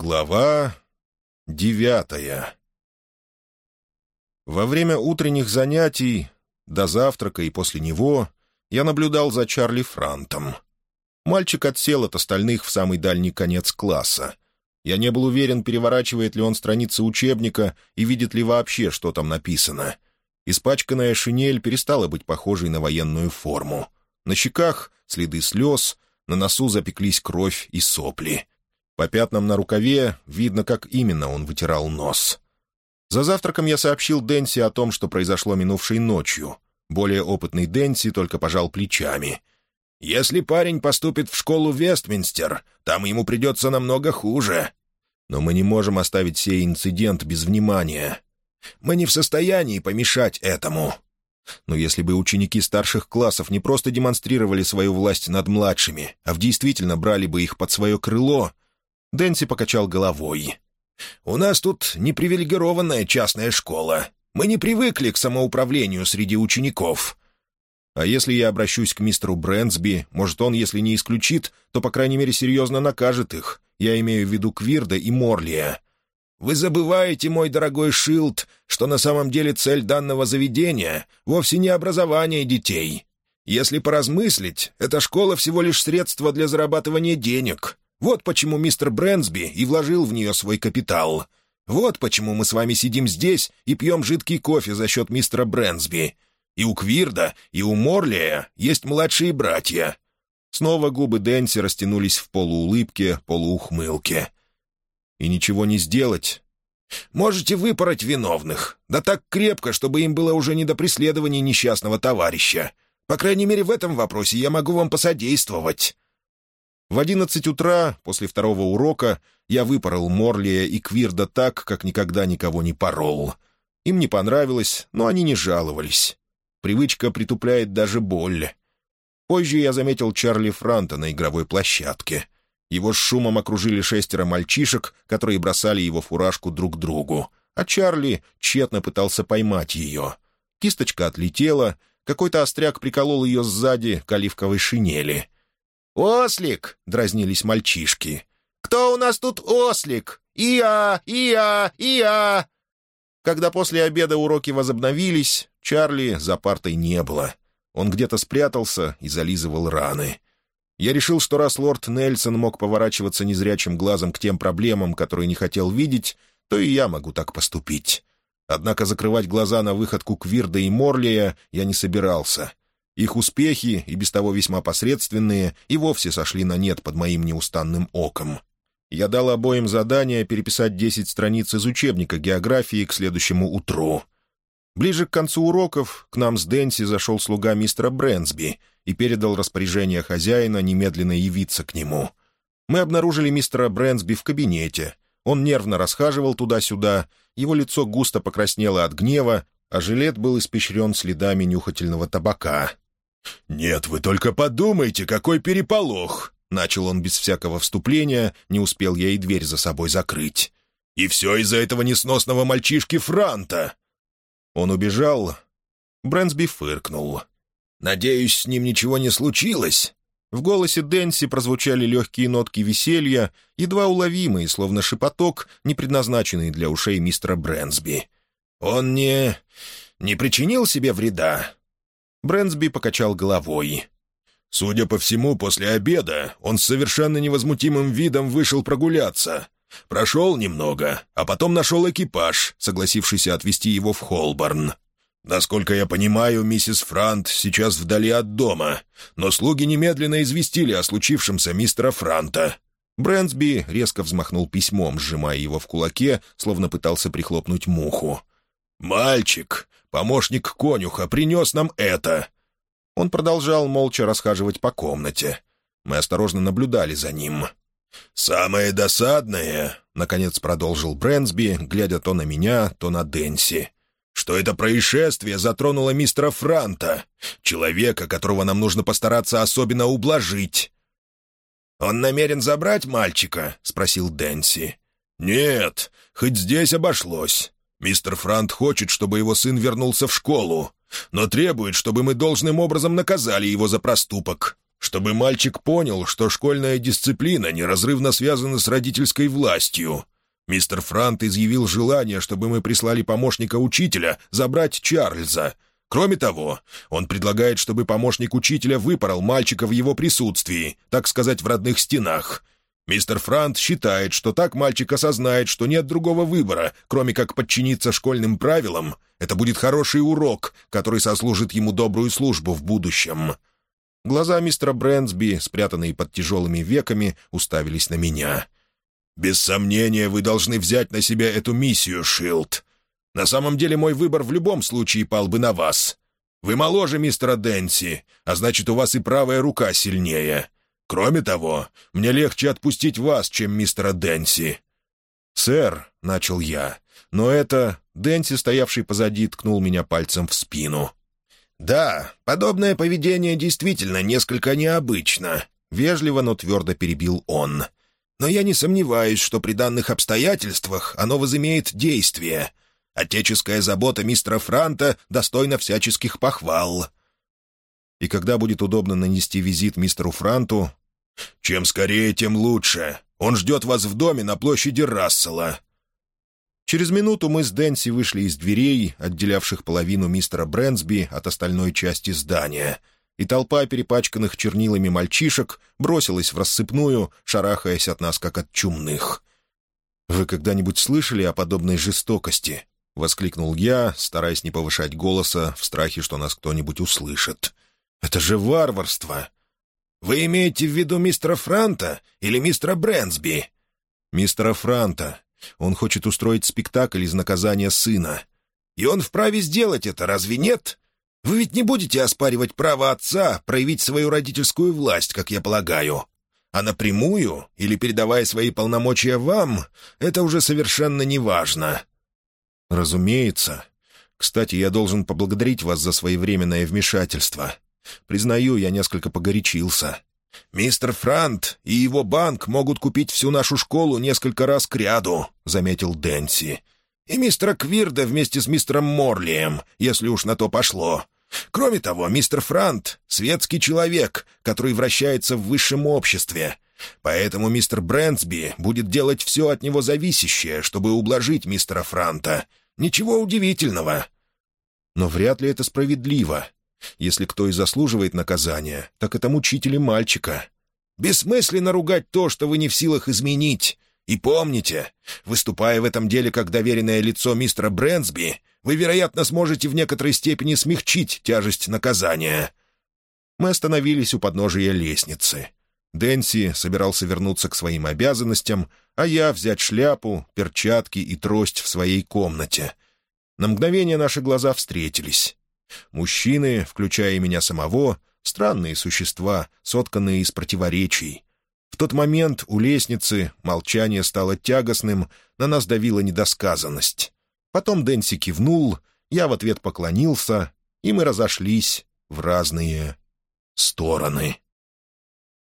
Глава девятая Во время утренних занятий, до завтрака и после него, я наблюдал за Чарли Франтом. Мальчик отсел от остальных в самый дальний конец класса. Я не был уверен, переворачивает ли он страницы учебника и видит ли вообще, что там написано. Испачканная шинель перестала быть похожей на военную форму. На щеках следы слез, на носу запеклись кровь и сопли — по пятнам на рукаве видно, как именно он вытирал нос. За завтраком я сообщил Дэнси о том, что произошло минувшей ночью. Более опытный Дэнси только пожал плечами. «Если парень поступит в школу Вестминстер, там ему придется намного хуже. Но мы не можем оставить сей инцидент без внимания. Мы не в состоянии помешать этому». Но если бы ученики старших классов не просто демонстрировали свою власть над младшими, а в действительно брали бы их под свое крыло, Дэнси покачал головой. «У нас тут непривилегированная частная школа. Мы не привыкли к самоуправлению среди учеников». «А если я обращусь к мистеру Брэнсби, может, он, если не исключит, то, по крайней мере, серьезно накажет их. Я имею в виду Квирда и Морлия». «Вы забываете, мой дорогой Шилд, что на самом деле цель данного заведения вовсе не образование детей. Если поразмыслить, эта школа всего лишь средство для зарабатывания денег. Вот почему мистер Брэнсби и вложил в нее свой капитал. Вот почему мы с вами сидим здесь и пьем жидкий кофе за счет мистера Брэнсби. И у Квирда, и у Морлия есть младшие братья». Снова губы Дэнси растянулись в полуулыбке, полуухмылке. «И ничего не сделать?» «Можете выпороть виновных, да так крепко, чтобы им было уже не до преследования несчастного товарища. По крайней мере, в этом вопросе я могу вам посодействовать». В одиннадцать утра, после второго урока, я выпорол Морлия и Квирда так, как никогда никого не порол. Им не понравилось, но они не жаловались. Привычка притупляет даже боль. Позже я заметил Чарли Франта на игровой площадке. Его с шумом окружили шестеро мальчишек, которые бросали его фуражку друг другу, а Чарли тщетно пытался поймать ее. Кисточка отлетела, какой-то остряк приколол ее сзади к оливковой шинели — «Ослик!» — дразнились мальчишки. «Кто у нас тут ослик? Иа! Иа! Иа!» Когда после обеда уроки возобновились, Чарли за партой не было. Он где-то спрятался и зализывал раны. Я решил, что раз лорд Нельсон мог поворачиваться незрячим глазом к тем проблемам, которые не хотел видеть, то и я могу так поступить. Однако закрывать глаза на выходку Квирда и Морлия я не собирался. Их успехи, и без того весьма посредственные, и вовсе сошли на нет под моим неустанным оком. Я дал обоим задание переписать десять страниц из учебника географии к следующему утру. Ближе к концу уроков к нам с Дэнси зашел слуга мистера Брэнсби и передал распоряжение хозяина немедленно явиться к нему. Мы обнаружили мистера Брэнсби в кабинете. Он нервно расхаживал туда-сюда, его лицо густо покраснело от гнева, а жилет был испещрен следами нюхательного табака. «Нет, вы только подумайте, какой переполох!» Начал он без всякого вступления, не успел я и дверь за собой закрыть. «И все из-за этого несносного мальчишки Франта!» Он убежал. Брэнсби фыркнул. «Надеюсь, с ним ничего не случилось?» В голосе Дэнси прозвучали легкие нотки веселья, едва уловимые, словно шепоток, не предназначенный для ушей мистера Брэнсби. «Он не... не причинил себе вреда?» Брэнсби покачал головой. «Судя по всему, после обеда он с совершенно невозмутимым видом вышел прогуляться. Прошел немного, а потом нашел экипаж, согласившийся отвезти его в Холборн. Насколько я понимаю, миссис Франт сейчас вдали от дома, но слуги немедленно известили о случившемся мистера Франта». Брэнсби резко взмахнул письмом, сжимая его в кулаке, словно пытался прихлопнуть муху. «Мальчик, помощник конюха, принес нам это!» Он продолжал молча расхаживать по комнате. Мы осторожно наблюдали за ним. «Самое досадное», — наконец продолжил Брэнсби, глядя то на меня, то на Дэнси, «что это происшествие затронуло мистера Франта, человека, которого нам нужно постараться особенно ублажить». «Он намерен забрать мальчика?» — спросил Дэнси. «Нет, хоть здесь обошлось. Мистер Франт хочет, чтобы его сын вернулся в школу, но требует, чтобы мы должным образом наказали его за проступок. чтобы мальчик понял, что школьная дисциплина неразрывно связана с родительской властью. Мистер Франт изъявил желание, чтобы мы прислали помощника учителя забрать Чарльза. Кроме того, он предлагает, чтобы помощник учителя выпорол мальчика в его присутствии, так сказать, в родных стенах. Мистер Франт считает, что так мальчик осознает, что нет другого выбора, кроме как подчиниться школьным правилам. Это будет хороший урок, который сослужит ему добрую службу в будущем. Глаза мистера Брэнсби, спрятанные под тяжелыми веками, уставились на меня. «Без сомнения, вы должны взять на себя эту миссию, Шилд. На самом деле мой выбор в любом случае пал бы на вас. Вы моложе мистера Дэнси, а значит, у вас и правая рука сильнее. Кроме того, мне легче отпустить вас, чем мистера Дэнси». «Сэр», — начал я, — «но это...» Дэнси, стоявший позади, ткнул меня пальцем в спину. «Да, подобное поведение действительно несколько необычно», — вежливо, но твердо перебил он. «Но я не сомневаюсь, что при данных обстоятельствах оно возымеет действие. Отеческая забота мистера Франта достойна всяческих похвал». «И когда будет удобно нанести визит мистеру Франту?» «Чем скорее, тем лучше. Он ждет вас в доме на площади Рассела. Через минуту мы с Дэнси вышли из дверей, отделявших половину мистера Брэнсби от остальной части здания, и толпа перепачканных чернилами мальчишек бросилась в рассыпную, шарахаясь от нас, как от чумных. «Вы когда-нибудь слышали о подобной жестокости?» — воскликнул я, стараясь не повышать голоса в страхе, что нас кто-нибудь услышит. «Это же варварство!» «Вы имеете в виду мистера Франта или мистера Брэнсби?» «Мистера Франта. Он хочет устроить спектакль из наказания сына. И он вправе сделать это, разве нет? Вы ведь не будете оспаривать право отца проявить свою родительскую власть, как я полагаю. А напрямую, или передавая свои полномочия вам, это уже совершенно неважно. Разумеется. Кстати, я должен поблагодарить вас за своевременное вмешательство. Признаю, я несколько погорячился. «Мистер Франт и его банк могут купить всю нашу школу несколько раз к ряду», — заметил Дэнси. «И мистера Квирда вместе с мистером Морлием, если уж на то пошло. Кроме того, мистер Франт — светский человек, который вращается в высшем обществе. Поэтому мистер Брэнсби будет делать все от него зависящее, чтобы ублажить мистера Франта. Ничего удивительного». «Но вряд ли это справедливо», если кто и заслуживает наказания, так это мучители мальчика. Бессмысленно ругать то, что вы не в силах изменить. И помните, выступая в этом деле как доверенное лицо мистера Брэнсби, вы, вероятно, сможете в некоторой степени смягчить тяжесть наказания». Мы остановились у подножия лестницы. Дэнси собирался вернуться к своим обязанностям, а я взять шляпу, перчатки и трость в своей комнате. На мгновение наши глаза встретились. Мужчины, включая меня самого, странные существа, сотканные из противоречий. В тот момент у лестницы молчание стало тягостным, на нас давила недосказанность. Потом Дэнси кивнул, я в ответ поклонился, и мы разошлись в разные стороны.